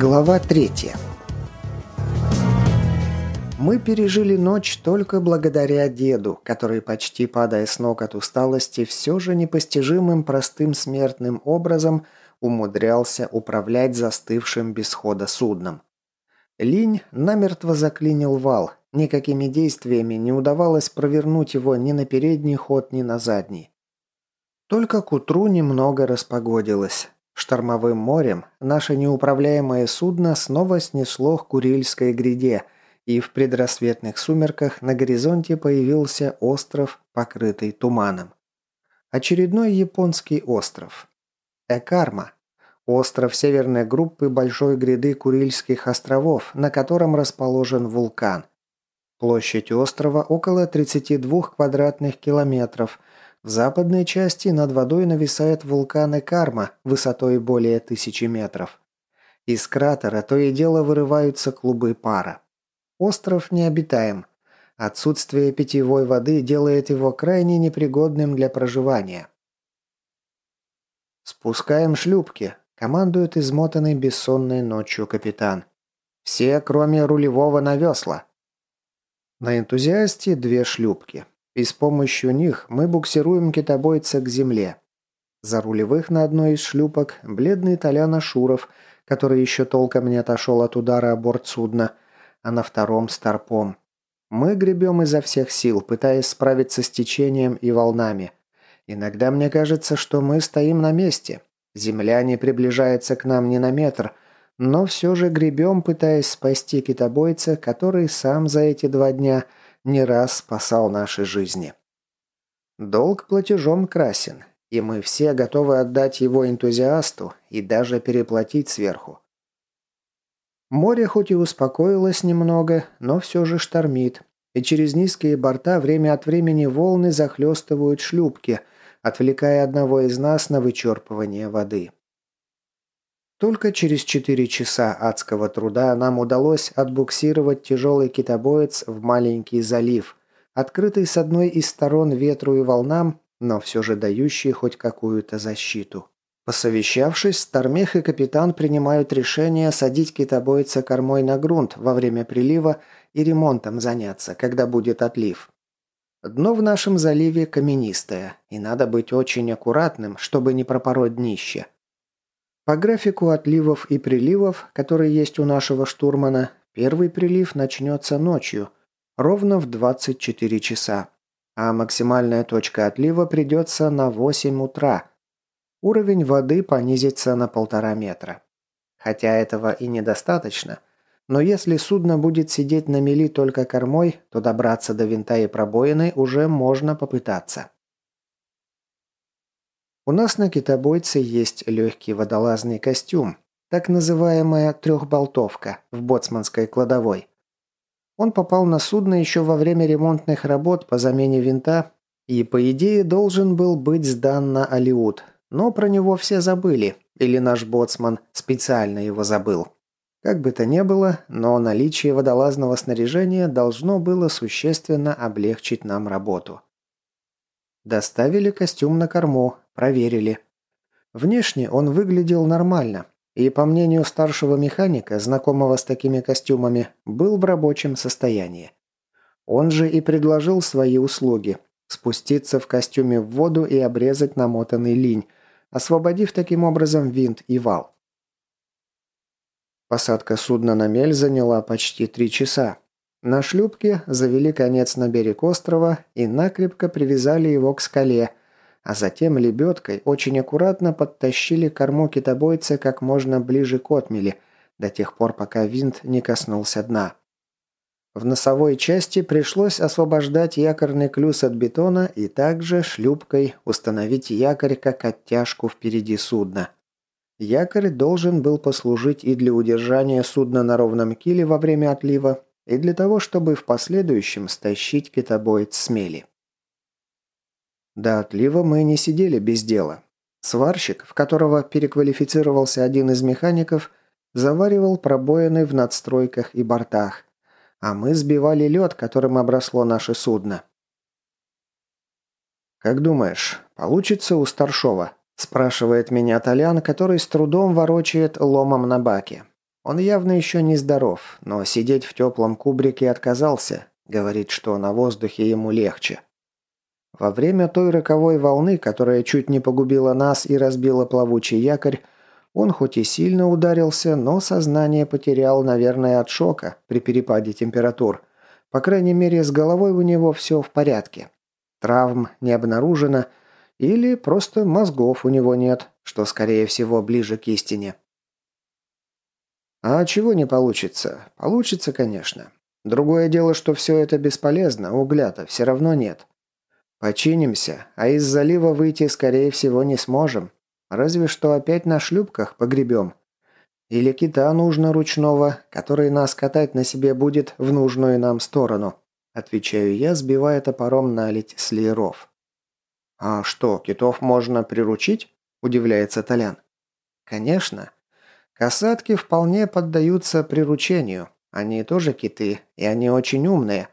Глава третья. Мы пережили ночь только благодаря деду, который, почти падая с ног от усталости, все же непостижимым простым смертным образом умудрялся управлять застывшим без хода судном. Линь намертво заклинил вал, никакими действиями не удавалось провернуть его ни на передний ход, ни на задний. Только к утру немного распогодилось. Штормовым морем наше неуправляемое судно снова снесло к Курильской гряде, и в предрассветных сумерках на горизонте появился остров, покрытый туманом. Очередной японский остров. Экарма. Остров северной группы большой гряды Курильских островов, на котором расположен вулкан. Площадь острова около 32 квадратных километров – в западной части над водой нависает вулкан Экарма высотой более тысячи метров. Из кратера то и дело вырываются клубы пара. Остров необитаем. Отсутствие питьевой воды делает его крайне непригодным для проживания. «Спускаем шлюпки», – командует измотанный бессонной ночью капитан. «Все, кроме рулевого на весла». На энтузиасте две шлюпки и с помощью них мы буксируем китобойца к земле. За рулевых на одной из шлюпок бледный Толян Ашуров, который еще толком не отошел от удара о борт судна, а на втором – старпом. Мы гребем изо всех сил, пытаясь справиться с течением и волнами. Иногда мне кажется, что мы стоим на месте. Земля не приближается к нам ни на метр, но все же гребем, пытаясь спасти китобойца, который сам за эти два дня – не раз спасал наши жизни. Долг платежом красен, и мы все готовы отдать его энтузиасту и даже переплатить сверху. Море хоть и успокоилось немного, но все же штормит, и через низкие борта время от времени волны захлестывают шлюпки, отвлекая одного из нас на вычерпывание воды. Только через четыре часа адского труда нам удалось отбуксировать тяжелый китобоец в маленький залив, открытый с одной из сторон ветру и волнам, но все же дающий хоть какую-то защиту. Посовещавшись, Стармех и капитан принимают решение садить китобойца кормой на грунт во время прилива и ремонтом заняться, когда будет отлив. Дно в нашем заливе каменистое, и надо быть очень аккуратным, чтобы не пропороть днище. По графику отливов и приливов, который есть у нашего штурмана, первый прилив начнется ночью, ровно в 24 часа, а максимальная точка отлива придется на 8 утра. Уровень воды понизится на полтора метра. Хотя этого и недостаточно, но если судно будет сидеть на мели только кормой, то добраться до винта и пробоины уже можно попытаться. У нас на китобойце есть легкий водолазный костюм, так называемая трехболтовка в боцманской кладовой. Он попал на судно еще во время ремонтных работ по замене винта и, по идее, должен был быть сдан на Алиут, но про него все забыли, или наш боцман специально его забыл. Как бы то ни было, но наличие водолазного снаряжения должно было существенно облегчить нам работу. Доставили костюм на корму, проверили. Внешне он выглядел нормально, и, по мнению старшего механика, знакомого с такими костюмами, был в рабочем состоянии. Он же и предложил свои услуги – спуститься в костюме в воду и обрезать намотанный линь, освободив таким образом винт и вал. Посадка судна на мель заняла почти три часа, на шлюпке завели конец на берег острова и накрепко привязали его к скале, а затем лебедкой очень аккуратно подтащили корму китобойца как можно ближе к отмели, до тех пор, пока винт не коснулся дна. В носовой части пришлось освобождать якорный клюз от бетона и также шлюпкой установить якорь как оттяжку впереди судна. Якорь должен был послужить и для удержания судна на ровном киле во время отлива, и для того, чтобы в последующем стащить китобоец с мели. До отлива мы не сидели без дела. Сварщик, в которого переквалифицировался один из механиков, заваривал пробоины в надстройках и бортах, а мы сбивали лед, которым обросло наше судно. «Как думаешь, получится у Старшова?» – спрашивает меня Толян, который с трудом ворочает ломом на баке. Он явно еще не здоров, но сидеть в теплом кубрике отказался. Говорит, что на воздухе ему легче. Во время той роковой волны, которая чуть не погубила нас и разбила плавучий якорь, он хоть и сильно ударился, но сознание потерял, наверное, от шока при перепаде температур. По крайней мере, с головой у него все в порядке. Травм не обнаружено, или просто мозгов у него нет, что, скорее всего, ближе к истине. А чего не получится? Получится, конечно. Другое дело, что все это бесполезно, угля-то все равно нет. Починимся, а из залива выйти, скорее всего, не сможем. Разве что опять на шлюпках погребем. Или кита нужно ручного, который нас катать на себе будет в нужную нам сторону. Отвечаю я, сбивая топором налить с. «А что, китов можно приручить?» – удивляется Толян. «Конечно. Касатки вполне поддаются приручению. Они тоже киты, и они очень умные.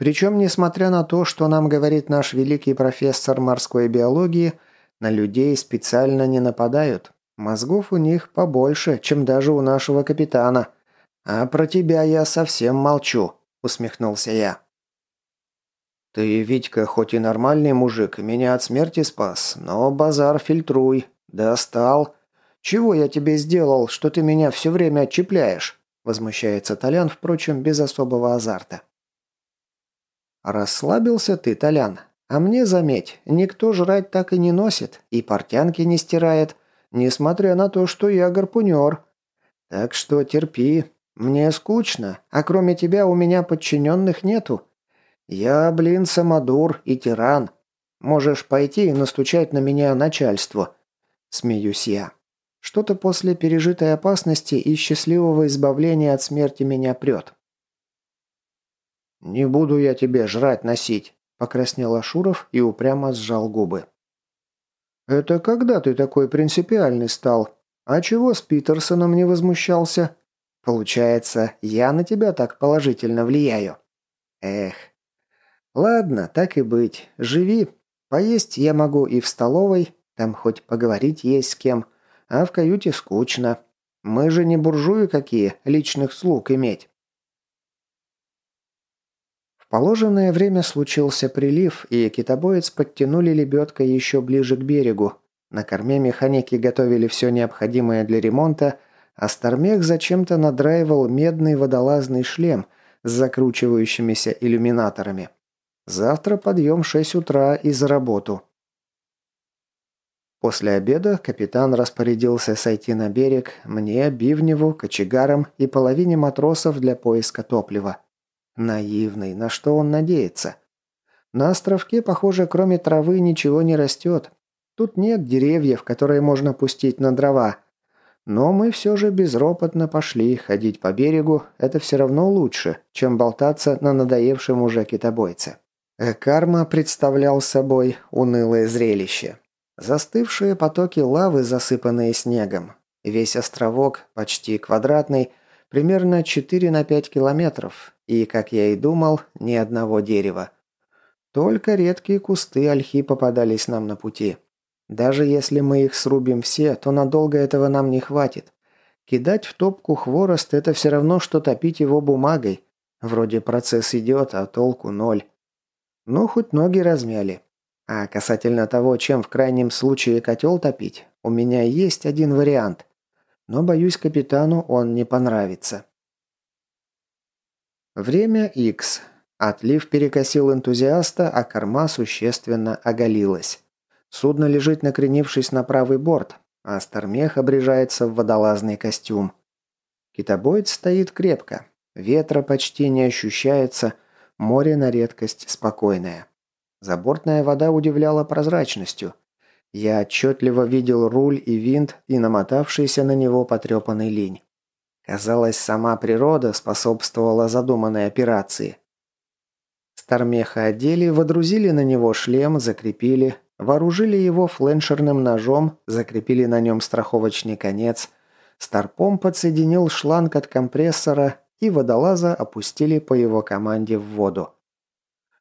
Причем, несмотря на то, что нам говорит наш великий профессор морской биологии – на людей специально не нападают. Мозгов у них побольше, чем даже у нашего капитана. А про тебя я совсем молчу», – усмехнулся я. «Ты, Витька, хоть и нормальный мужик, меня от смерти спас, но базар фильтруй. Достал. Чего я тебе сделал, что ты меня все время отчепляешь?» – возмущается Толян, впрочем, без особого азарта. «Расслабился ты, Толян. А мне, заметь, никто жрать так и не носит, и портянки не стирает, несмотря на то, что я гарпунер. Так что терпи. Мне скучно, а кроме тебя у меня подчиненных нету. Я, блин, самодур и тиран. Можешь пойти и настучать на меня начальство. Смеюсь я. Что-то после пережитой опасности и счастливого избавления от смерти меня прет. «Не буду я тебе жрать носить», Покраснел Ашуров и упрямо сжал губы. «Это когда ты такой принципиальный стал? А чего с Питерсоном не возмущался? Получается, я на тебя так положительно влияю. Эх. Ладно, так и быть. Живи. Поесть я могу и в столовой, там хоть поговорить есть с кем, а в каюте скучно. Мы же не буржуи какие, личных слуг иметь положенное время случился прилив, и китобоец подтянули лебедкой еще ближе к берегу. На корме механики готовили все необходимое для ремонта, а Стармех зачем-то надраивал медный водолазный шлем с закручивающимися иллюминаторами. Завтра подъем 6 утра и за работу. После обеда капитан распорядился сойти на берег мне, Бивневу, кочегарам и половине матросов для поиска топлива. Наивный, на что он надеется? На островке, похоже, кроме травы ничего не растет. Тут нет деревьев, которые можно пустить на дрова. Но мы все же безропотно пошли. Ходить по берегу – это все равно лучше, чем болтаться на надоевшем уже китобойце. Карма представлял собой унылое зрелище. Застывшие потоки лавы, засыпанные снегом. Весь островок, почти квадратный, примерно 4 на 5 километров, и, как я и думал, ни одного дерева. Только редкие кусты ольхи попадались нам на пути. Даже если мы их срубим все, то надолго этого нам не хватит. Кидать в топку хворост – это все равно, что топить его бумагой. Вроде процесс идет, а толку ноль. Ну, хоть ноги размяли. А касательно того, чем в крайнем случае котел топить, у меня есть один вариант. Но, боюсь, капитану он не понравится. Время X. Отлив перекосил энтузиаста, а корма существенно оголилась. Судно лежит накренившись на правый борт, а Стармех обрежается в водолазный костюм. Китобоец стоит крепко. Ветра почти не ощущается, море на редкость спокойное. Забортная вода удивляла прозрачностью. Я отчетливо видел руль и винт и намотавшийся на него потрепанный линь. Казалось, сама природа способствовала задуманной операции. Стармеха одели, водрузили на него шлем, закрепили, вооружили его фленшерным ножом, закрепили на нем страховочный конец, старпом подсоединил шланг от компрессора и водолаза опустили по его команде в воду.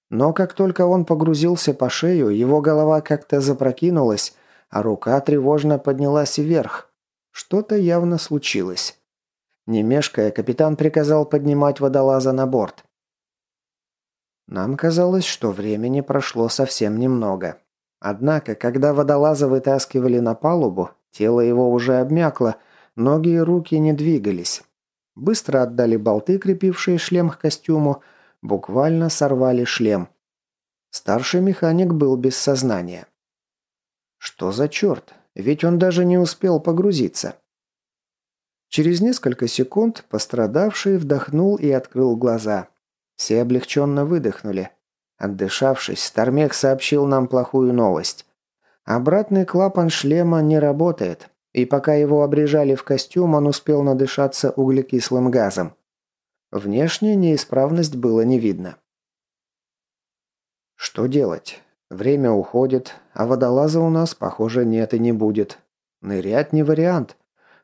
Но как только он погрузился по шею, его голова как-то запрокинулась, а рука тревожно поднялась вверх. Что-то явно случилось. Не мешкая, капитан приказал поднимать водолаза на борт. Нам казалось, что времени прошло совсем немного. Однако, когда водолаза вытаскивали на палубу, тело его уже обмякло, ноги и руки не двигались. Быстро отдали болты, крепившие шлем к костюму, буквально сорвали шлем. Старший механик был без сознания. Что за черт? Ведь он даже не успел погрузиться. Через несколько секунд пострадавший вдохнул и открыл глаза. Все облегченно выдохнули. Отдышавшись, Стармех сообщил нам плохую новость. Обратный клапан шлема не работает, и пока его обрежали в костюм, он успел надышаться углекислым газом. Внешне неисправность было не видно. Что делать? Время уходит, а водолаза у нас, похоже, нет и не будет. Нырять не вариант.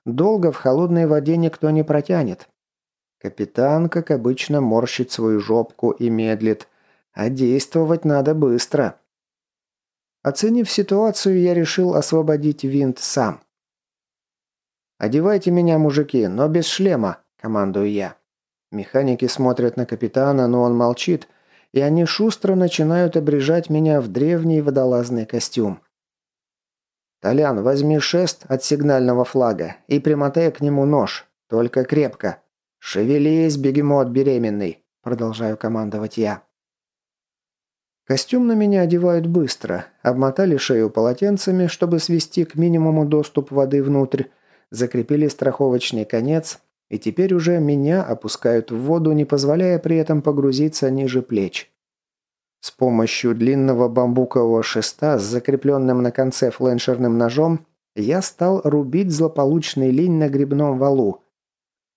Долго в холодной воде никто не протянет. Капитан, как обычно, морщит свою жопку и медлит. А действовать надо быстро. Оценив ситуацию, я решил освободить винт сам. «Одевайте меня, мужики, но без шлема», – командую я. Механики смотрят на капитана, но он молчит, и они шустро начинают обрежать меня в древний водолазный костюм. «Толян, возьми шест от сигнального флага и примотай к нему нож, только крепко. Шевелись, бегемот беременный», – продолжаю командовать я. Костюм на меня одевают быстро, обмотали шею полотенцами, чтобы свести к минимуму доступ воды внутрь, закрепили страховочный конец, и теперь уже меня опускают в воду, не позволяя при этом погрузиться ниже плеч. С помощью длинного бамбукового шеста с закрепленным на конце фленшерным ножом я стал рубить злополучный линь на грибном валу.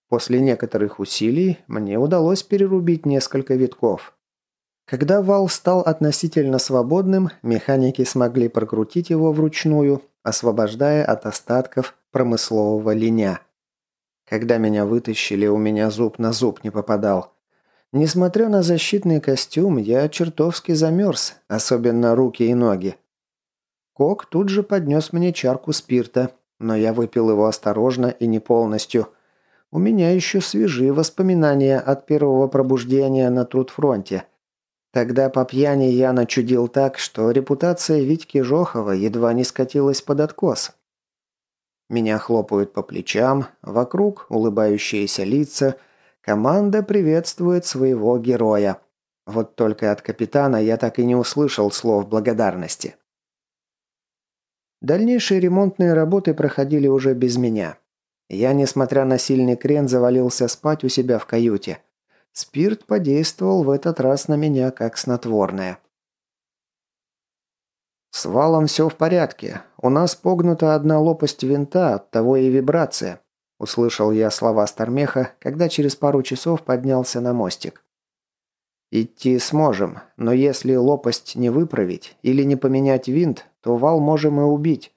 После некоторых усилий мне удалось перерубить несколько витков. Когда вал стал относительно свободным, механики смогли прокрутить его вручную, освобождая от остатков промыслового линя. Когда меня вытащили, у меня зуб на зуб не попадал – Несмотря на защитный костюм, я чертовски замерз, особенно руки и ноги. Кок тут же поднес мне чарку спирта, но я выпил его осторожно и не полностью. У меня еще свежие воспоминания от первого пробуждения на трудфронте. Тогда по пьяни я начудил так, что репутация Витьки Жохова едва не скатилась под откос. Меня хлопают по плечам, вокруг улыбающиеся лица – Команда приветствует своего героя. Вот только от капитана я так и не услышал слов благодарности. Дальнейшие ремонтные работы проходили уже без меня. Я, несмотря на сильный крен, завалился спать у себя в каюте. Спирт подействовал в этот раз на меня как снотворное. С валом все в порядке. У нас погнута одна лопасть винта, от того и вибрация. Услышал я слова Стармеха, когда через пару часов поднялся на мостик. «Идти сможем, но если лопасть не выправить или не поменять винт, то вал можем и убить.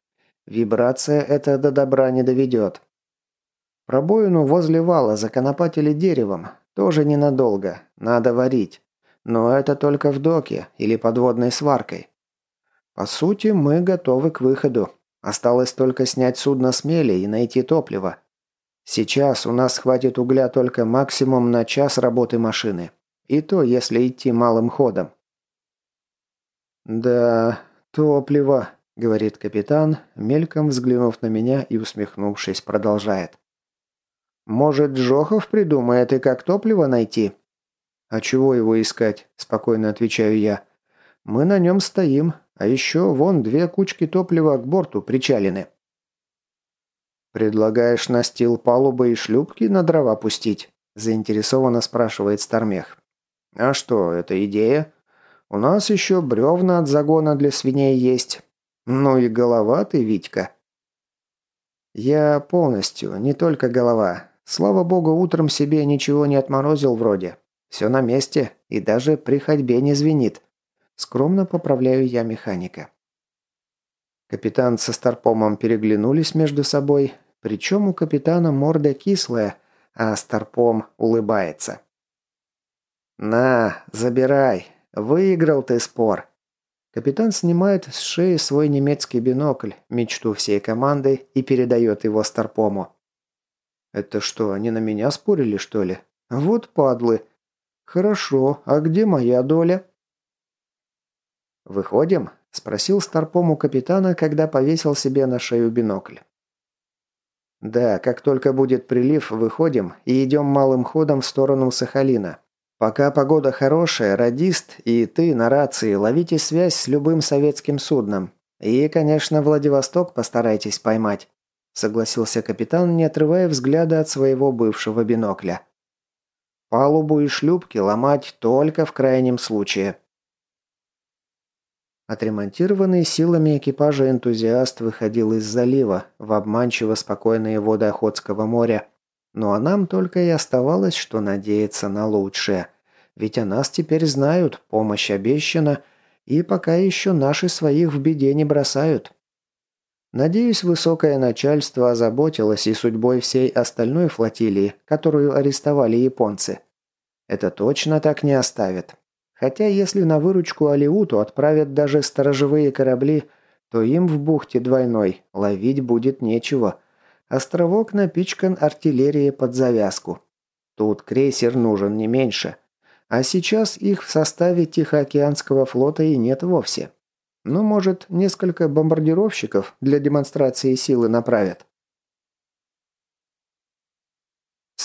Вибрация это до добра не доведет». Пробоину возле вала законопатили деревом. Тоже ненадолго. Надо варить. Но это только в доке или подводной сваркой. По сути, мы готовы к выходу. Осталось только снять судно с мели и найти топливо. Сейчас у нас хватит угля только максимум на час работы машины. И то, если идти малым ходом. «Да, топливо», — говорит капитан, мельком взглянув на меня и усмехнувшись, продолжает. «Может, Джохов придумает и как топливо найти?» «А чего его искать?» – спокойно отвечаю я. «Мы на нем стоим, а еще вон две кучки топлива к борту причалены». «Предлагаешь настил палубы и шлюпки на дрова пустить?» – заинтересованно спрашивает Стармех. «А что, это идея? У нас еще бревна от загона для свиней есть. Ну и голова ты, Витька». «Я полностью, не только голова. Слава богу, утром себе ничего не отморозил вроде. Все на месте и даже при ходьбе не звенит. Скромно поправляю я механика. Капитан со Старпомом переглянулись между собой, причем у капитана морда кислая, а Старпом улыбается. «На, забирай. Выиграл ты спор». Капитан снимает с шеи свой немецкий бинокль, мечту всей команды, и передает его Старпому. Это что, они на меня спорили, что ли? Вот падлы. Хорошо, а где моя доля? Выходим? Спросил Старпом у капитана, когда повесил себе на шею бинокль. «Да, как только будет прилив, выходим и идем малым ходом в сторону Сахалина. Пока погода хорошая, радист и ты на рации ловите связь с любым советским судном. И, конечно, Владивосток постарайтесь поймать», – согласился капитан, не отрывая взгляда от своего бывшего бинокля. «Палубу и шлюпки ломать только в крайнем случае». Отремонтированный силами экипажа энтузиаст выходил из залива в обманчиво спокойные воды Охотского моря. Ну а нам только и оставалось, что надеяться на лучшее. Ведь о нас теперь знают, помощь обещана, и пока еще наши своих в беде не бросают. Надеюсь, высокое начальство озаботилось и судьбой всей остальной флотилии, которую арестовали японцы. Это точно так не оставят. Хотя если на выручку Алиуту отправят даже сторожевые корабли, то им в бухте двойной ловить будет нечего. Островок напичкан артиллерией под завязку. Тут крейсер нужен не меньше. А сейчас их в составе Тихоокеанского флота и нет вовсе. Ну, может, несколько бомбардировщиков для демонстрации силы направят.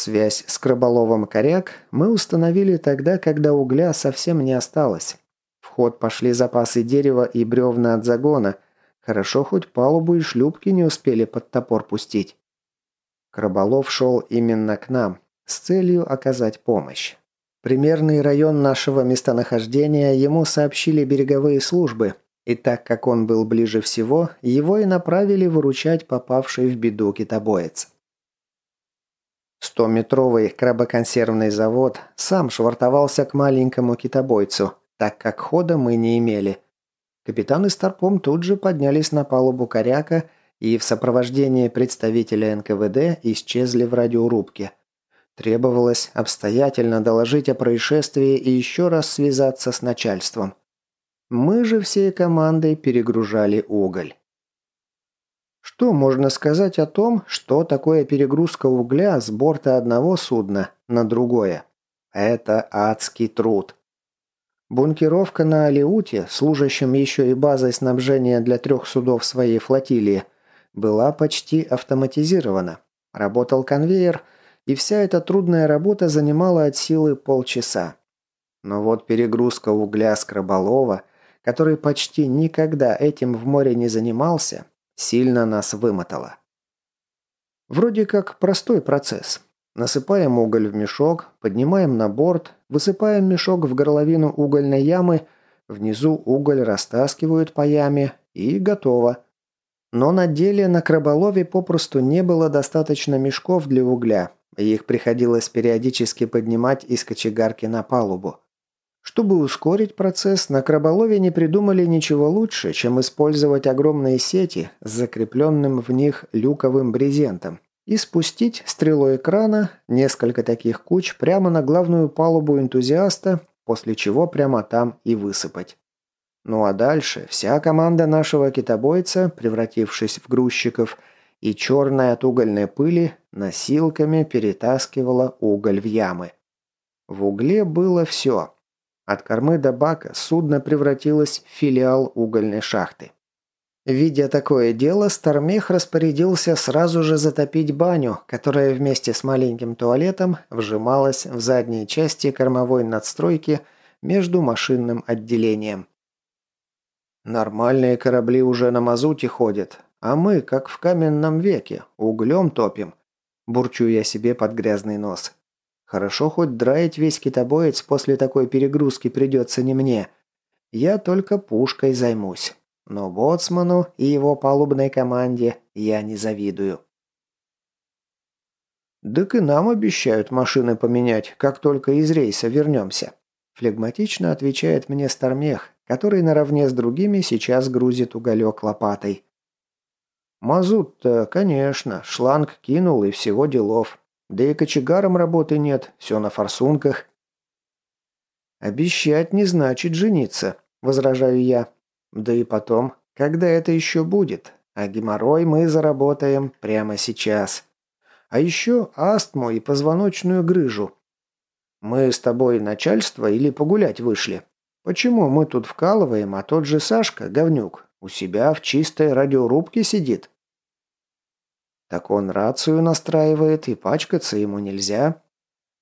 Связь с Краболовым коряк мы установили тогда, когда угля совсем не осталось. В ход пошли запасы дерева и бревна от загона. Хорошо, хоть палубу и шлюпки не успели под топор пустить. Краболов шел именно к нам, с целью оказать помощь. Примерный район нашего местонахождения ему сообщили береговые службы, и так как он был ближе всего, его и направили выручать попавший в беду китобоец. Стометровый крабоконсервный завод сам швартовался к маленькому китобойцу, так как хода мы не имели. Капитан и Старпом тут же поднялись на палубу коряка и в сопровождении представителя НКВД исчезли в радиорубке. Требовалось обстоятельно доложить о происшествии и еще раз связаться с начальством. Мы же всей командой перегружали уголь. Что можно сказать о том, что такое перегрузка угля с борта одного судна на другое? Это адский труд. Бункеровка на Алиуте, служащем еще и базой снабжения для трех судов своей флотилии, была почти автоматизирована. Работал конвейер, и вся эта трудная работа занимала от силы полчаса. Но вот перегрузка угля с Краболова, который почти никогда этим в море не занимался, Сильно нас вымотало. Вроде как простой процесс. Насыпаем уголь в мешок, поднимаем на борт, высыпаем мешок в горловину угольной ямы, внизу уголь растаскивают по яме и готово. Но на деле на краболове попросту не было достаточно мешков для угля, их приходилось периодически поднимать из кочегарки на палубу. Чтобы ускорить процесс, на краболове не придумали ничего лучше, чем использовать огромные сети с закрепленным в них люковым брезентом и спустить стрелой крана несколько таких куч прямо на главную палубу энтузиаста, после чего прямо там и высыпать. Ну а дальше вся команда нашего китобойца, превратившись в грузчиков, и черная от угольной пыли, носилками перетаскивала уголь в ямы. В угле было все – от кормы до бака судно превратилось в филиал угольной шахты. Видя такое дело, Стармех распорядился сразу же затопить баню, которая вместе с маленьким туалетом вжималась в задней части кормовой надстройки между машинным отделением. «Нормальные корабли уже на мазуте ходят, а мы, как в каменном веке, углем топим», – бурчу я себе под грязный нос. Хорошо хоть драить весь китобоец после такой перегрузки придется не мне. Я только пушкой займусь. Но боцману и его палубной команде я не завидую. «Так и нам обещают машины поменять, как только из рейса вернемся», флегматично отвечает мне Стармех, который наравне с другими сейчас грузит уголек лопатой. «Мазут-то, конечно, шланг кинул и всего делов. Да и кочегаром работы нет, все на форсунках. «Обещать не значит жениться», – возражаю я. «Да и потом, когда это еще будет? А геморрой мы заработаем прямо сейчас. А еще астму и позвоночную грыжу. Мы с тобой начальство или погулять вышли? Почему мы тут вкалываем, а тот же Сашка, говнюк, у себя в чистой радиорубке сидит?» «Так он рацию настраивает, и пачкаться ему нельзя»,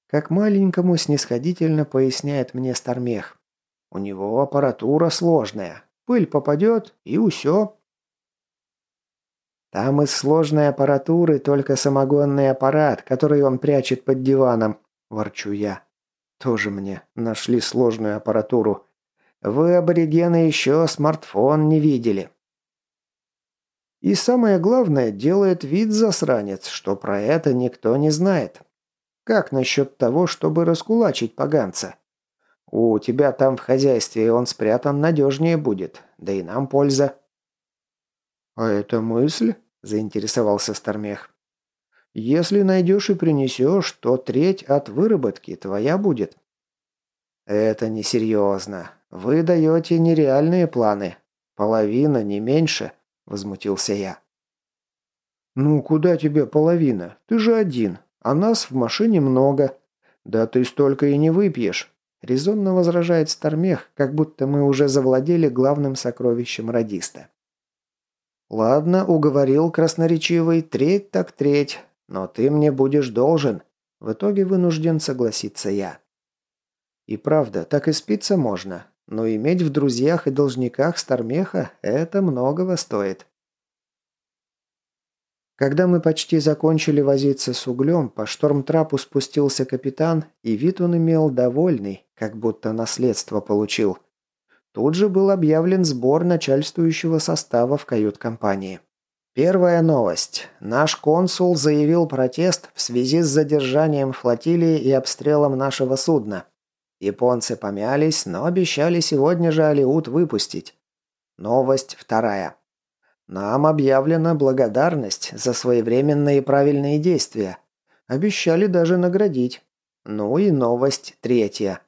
как маленькому снисходительно поясняет мне Стармех. У него аппаратура сложная. Пыль попадет, и усё. Там из сложной аппаратуры только самогонный аппарат, который он прячет под диваном, ворчу я. Тоже мне нашли сложную аппаратуру. Вы, аборигены, еще смартфон не видели. И самое главное, делает вид засранец, что про это никто не знает. Как насчет того, чтобы раскулачить поганца? У тебя там в хозяйстве он спрятан надежнее будет, да и нам польза». «А это мысль?» – заинтересовался Стармех. «Если найдешь и принесешь, то треть от выработки твоя будет». «Это несерьезно. Вы даете нереальные планы. Половина, не меньше», – возмутился я. «Ну, куда тебе половина? Ты же один. А нас в машине много. Да ты столько и не выпьешь. Резонно возражает Стармех, как будто мы уже завладели главным сокровищем радиста. «Ладно, уговорил красноречивый, треть так треть, но ты мне будешь должен». В итоге вынужден согласиться я. И правда, так и спиться можно, но иметь в друзьях и должниках Стармеха – это многого стоит. Когда мы почти закончили возиться с углем, по штормтрапу спустился капитан, и вид он имел довольный, как будто наследство получил. Тут же был объявлен сбор начальствующего состава в кают-компании. Первая новость. Наш консул заявил протест в связи с задержанием флотилии и обстрелом нашего судна. Японцы помялись, но обещали сегодня же Алиут выпустить. Новость вторая. Нам объявлена благодарность за своевременные и правильные действия. Обещали даже наградить. Ну и новость третья.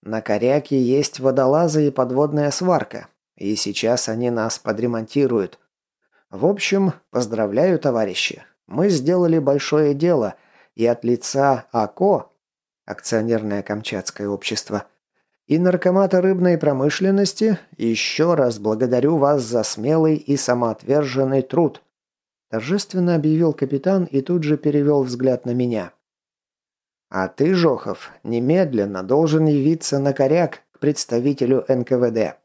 На Коряке есть водолазы и подводная сварка. И сейчас они нас подремонтируют. В общем, поздравляю, товарищи. Мы сделали большое дело, и от лица АКО, акционерное Камчатское общество, и наркомата рыбной промышленности, еще раз благодарю вас за смелый и самоотверженный труд», торжественно объявил капитан и тут же перевел взгляд на меня. «А ты, Жохов, немедленно должен явиться на коряк к представителю НКВД.